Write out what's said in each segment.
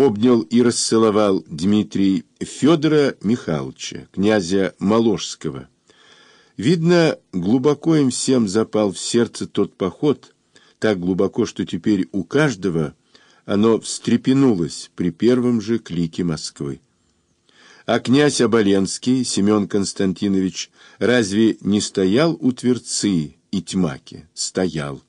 обнял и расцеловал Дмитрий Федора Михайловича, князя Моложского. Видно, глубоко им всем запал в сердце тот поход, так глубоко, что теперь у каждого оно встрепенулось при первом же клике Москвы. А князь Оболенский, Семен Константинович, разве не стоял у Тверцы и Тьмаки? Стоял.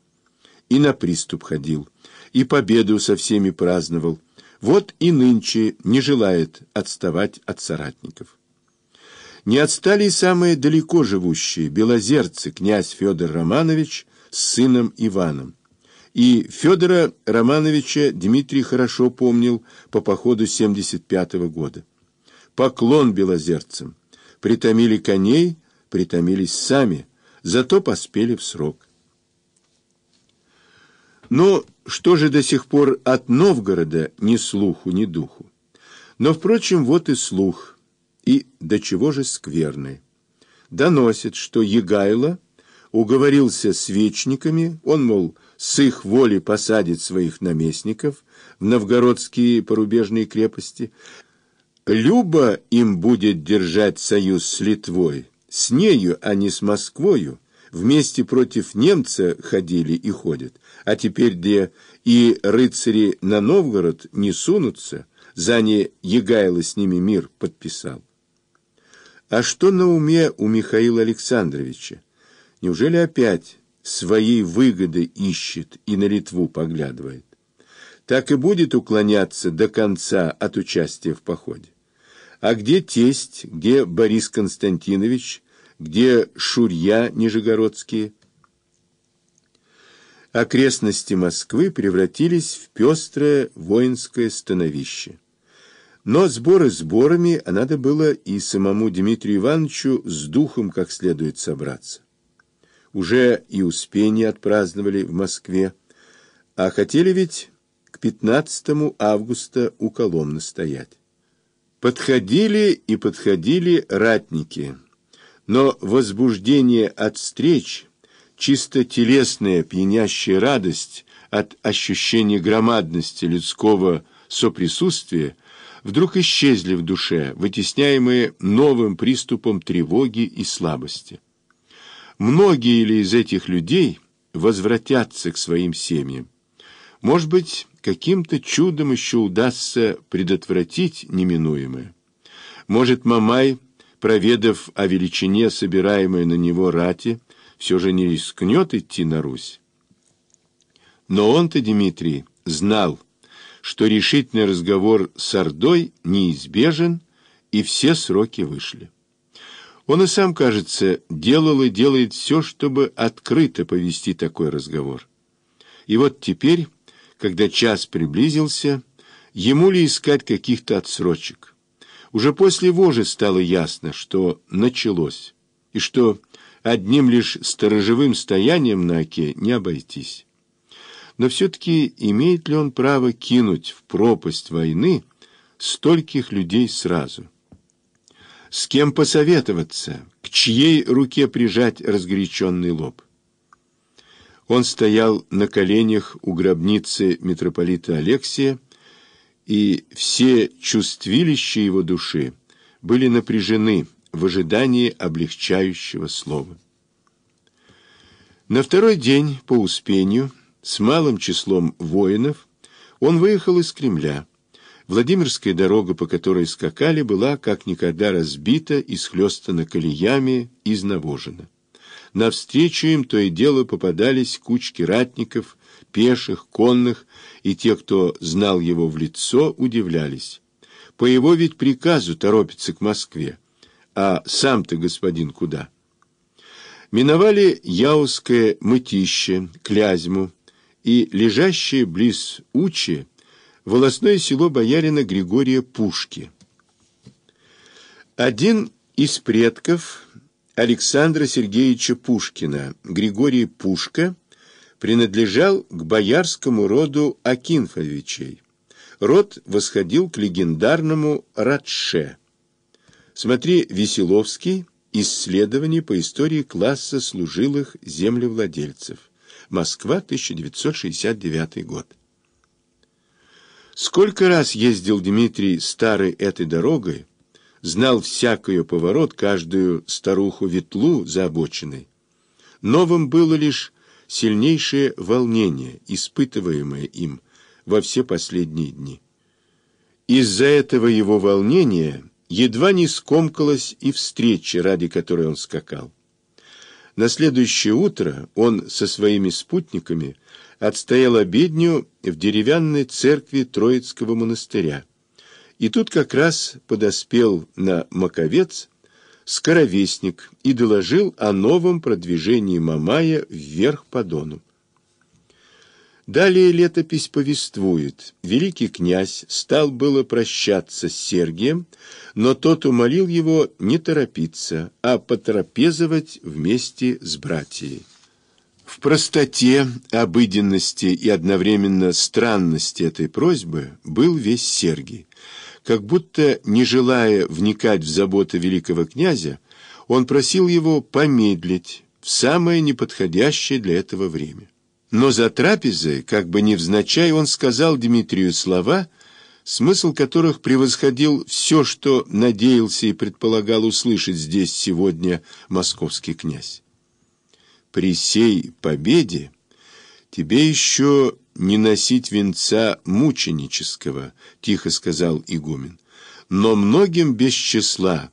И на приступ ходил, и победу со всеми праздновал. Вот и нынче не желает отставать от соратников. Не отстали и самые далеко живущие, белозерцы, князь Федор Романович с сыном Иваном. И Федора Романовича Дмитрий хорошо помнил по походу 75 -го года. Поклон белозерцам. Притомили коней, притомились сами, зато поспели в срок. Но что же до сих пор от Новгорода ни слуху, ни духу? Но, впрочем, вот и слух, и до чего же скверный. Доносит, что Егайло уговорился с вечниками, он, мол, с их воли посадит своих наместников в новгородские порубежные крепости, Любо им будет держать союз с Литвой, с нею, а не с Москвою. Вместе против немца ходили и ходят, а теперь где и рыцари на Новгород не сунутся, за не Егайло с ними мир подписал. А что на уме у Михаила Александровича? Неужели опять своей выгоды ищет и на Литву поглядывает? так и будет уклоняться до конца от участия в походе. А где тесть, где Борис Константинович, где Шурья Нижегородские? Окрестности Москвы превратились в пестрое воинское становище. Но сборы сборами, а надо было и самому Дмитрию Ивановичу с духом как следует собраться. Уже и Успение отпраздновали в Москве, а хотели ведь 15 августа у Коломны стоять. Подходили и подходили ратники, но возбуждение от встреч, чисто телесная пьянящая радость от ощущения громадности людского соприсутствия вдруг исчезли в душе, вытесняемые новым приступом тревоги и слабости. Многие ли из этих людей возвратятся к своим семьям? Может быть, каким-то чудом еще удастся предотвратить неминуемое. Может, Мамай, проведав о величине собираемой на него рати, все же не рискнет идти на Русь. Но он-то, Дмитрий, знал, что решительный разговор с Ордой неизбежен, и все сроки вышли. Он и сам, кажется, делал и делает все, чтобы открыто повести такой разговор. И вот теперь когда час приблизился, ему ли искать каких-то отсрочек. Уже после вожи стало ясно, что началось, и что одним лишь сторожевым стоянием на оке не обойтись. Но все-таки имеет ли он право кинуть в пропасть войны стольких людей сразу? С кем посоветоваться, к чьей руке прижать разгоряченный лоб? Он стоял на коленях у гробницы митрополита Алексия, и все чувствилища его души были напряжены в ожидании облегчающего слова. На второй день по Успению с малым числом воинов он выехал из Кремля. Владимирская дорога, по которой скакали, была как никогда разбита и схлестана колеями, изнавожена. Навстречу им то и дело попадались кучки ратников, пеших, конных, и те, кто знал его в лицо, удивлялись. По его ведь приказу торопится к Москве, а сам-то господин куда? Миновали Яузское мытище, Клязьму и лежащее близ Учи волосное село боярина Григория Пушки. Один из предков Александра Сергеевича Пушкина, Григорий Пушка, принадлежал к боярскому роду Акинфовичей. Род восходил к легендарному Радше. Смотри Веселовский «Исследование по истории класса служилых землевладельцев». Москва, 1969 год. Сколько раз ездил Дмитрий старой этой дорогой, знал всякую поворот, каждую старуху-ветлу за обочиной. Новым было лишь сильнейшее волнение, испытываемое им во все последние дни. Из-за этого его волнения едва не скомкалась и встреча, ради которой он скакал. На следующее утро он со своими спутниками отстоял обедню в деревянной церкви Троицкого монастыря. И тут как раз подоспел на Маковец скоровестник и доложил о новом продвижении Мамая вверх по Дону. Далее летопись повествует. Великий князь стал было прощаться с Сергием, но тот умолил его не торопиться, а потрапезовать вместе с братьей. В простоте, обыденности и одновременно странности этой просьбы был весь Сергий. Как будто, не желая вникать в заботы великого князя, он просил его помедлить в самое неподходящее для этого время. Но за трапезой, как бы невзначай, он сказал Дмитрию слова, смысл которых превосходил все, что надеялся и предполагал услышать здесь сегодня московский князь. «При сей победе тебе еще не носить венца мученического», — тихо сказал игумен, «но многим без числа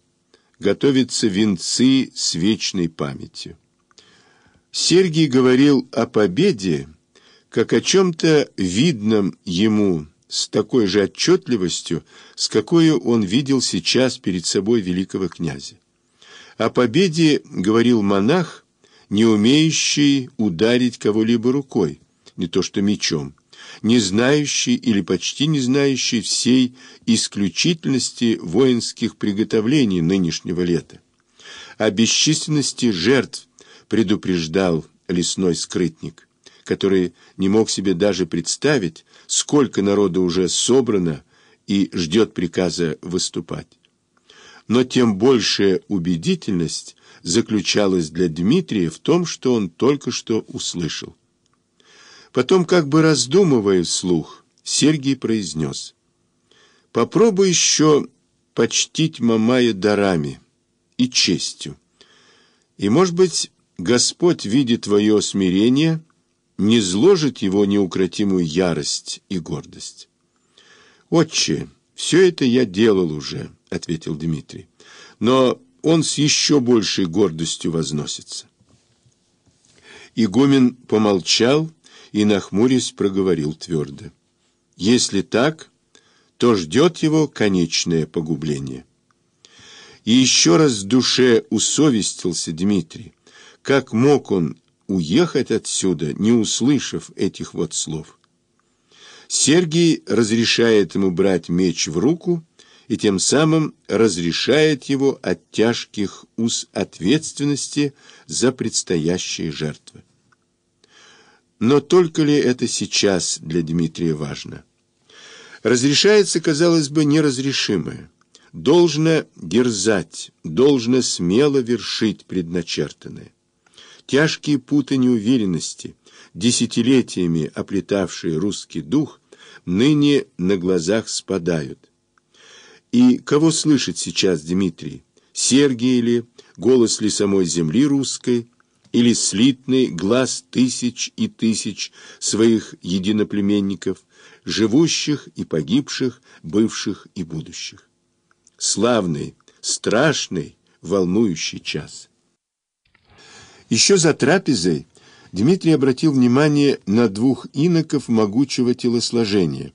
готовятся венцы с вечной памятью». Сергий говорил о победе, как о чем-то видном ему с такой же отчетливостью, с какой он видел сейчас перед собой великого князя. О победе говорил монах, не умеющий ударить кого-либо рукой, не то что мечом, не знающий или почти не знающий всей исключительности воинских приготовлений нынешнего лета, о бесчисленности жертв, предупреждал лесной скрытник, который не мог себе даже представить, сколько народу уже собрано и ждет приказа выступать. Но тем большая убедительность заключалась для Дмитрия в том, что он только что услышал. Потом, как бы раздумывая вслух, Сергий произнес, «Попробуй еще почтить Мамая дарами и честью. И, может быть, Господь, видит твое смирение, не зложит его неукротимую ярость и гордость. «Отче, все это я делал уже», — ответил Дмитрий, «но он с еще большей гордостью возносится». Игумен помолчал и, нахмурясь, проговорил твердо. «Если так, то ждет его конечное погубление». И еще раз в душе усовестился Дмитрий. Как мог он уехать отсюда, не услышав этих вот слов? Сергий разрешает ему брать меч в руку и тем самым разрешает его от тяжких уз ответственности за предстоящие жертвы. Но только ли это сейчас для Дмитрия важно? Разрешается, казалось бы, неразрешимое. Должно дерзать, должно смело вершить предначертанное. Тяжкие путы неуверенности, десятилетиями оплетавшие русский дух, ныне на глазах спадают. И кого слышит сейчас Дмитрий? Сергия ли, голос ли самой земли русской, или слитный глаз тысяч и тысяч своих единоплеменников, живущих и погибших, бывших и будущих? Славный, страшный, волнующий час. Еще за трапезой Дмитрий обратил внимание на двух иноков могучего телосложения.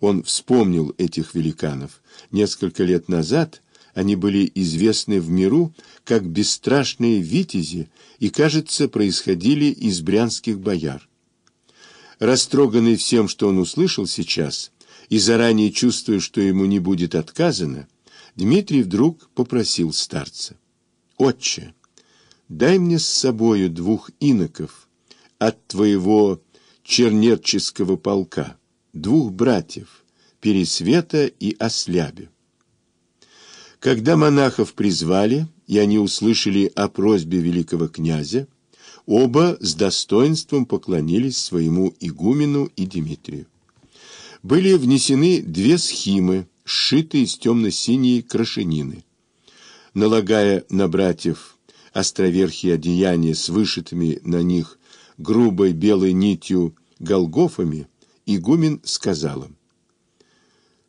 Он вспомнил этих великанов. Несколько лет назад они были известны в миру как бесстрашные витязи и, кажется, происходили из брянских бояр. Растроганный всем, что он услышал сейчас, и заранее чувствуя, что ему не будет отказано, Дмитрий вдруг попросил старца. «Отче!» дай мне с собою двух иноков от твоего чернетческого полка, двух братьев, Пересвета и Ослябе. Когда монахов призвали, и они услышали о просьбе великого князя, оба с достоинством поклонились своему игумену и Дмитрию. были внесены две схимы, сшитые из темно-синей крашенины. Налагая на братьев островерхие одеяния с вышитыми на них грубой белой нитью голгофами, игумен сказал им,